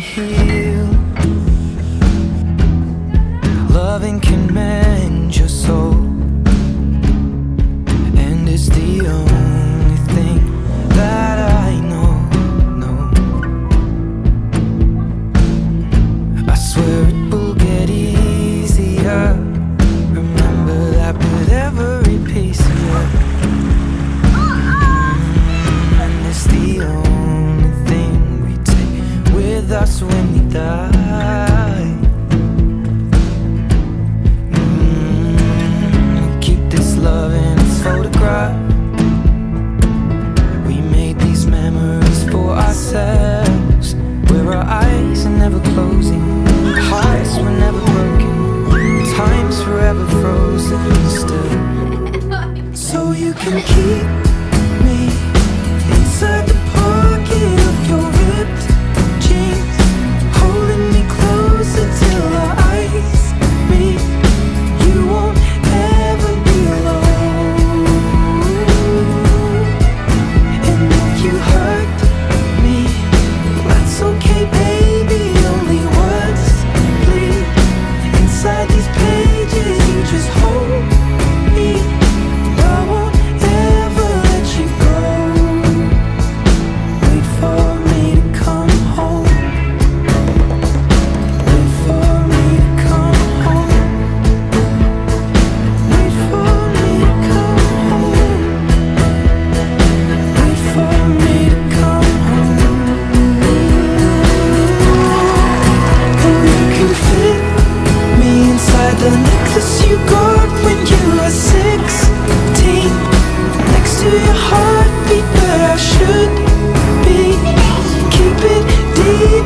heal. Loving can mend your soul. You can keep me inside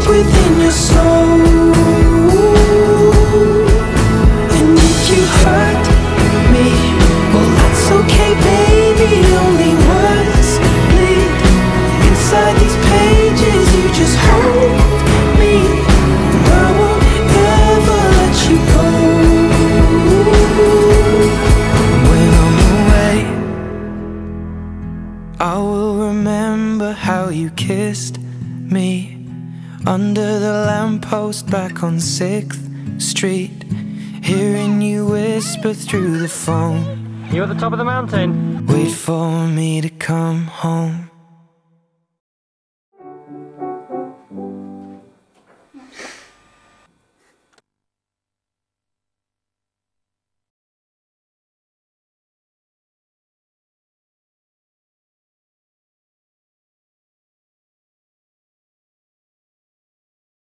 within remember how you kissed me under the lamppost back on 6th Street. Hearing you whisper through the phone. You're at the top of the mountain? Wait for me to come home.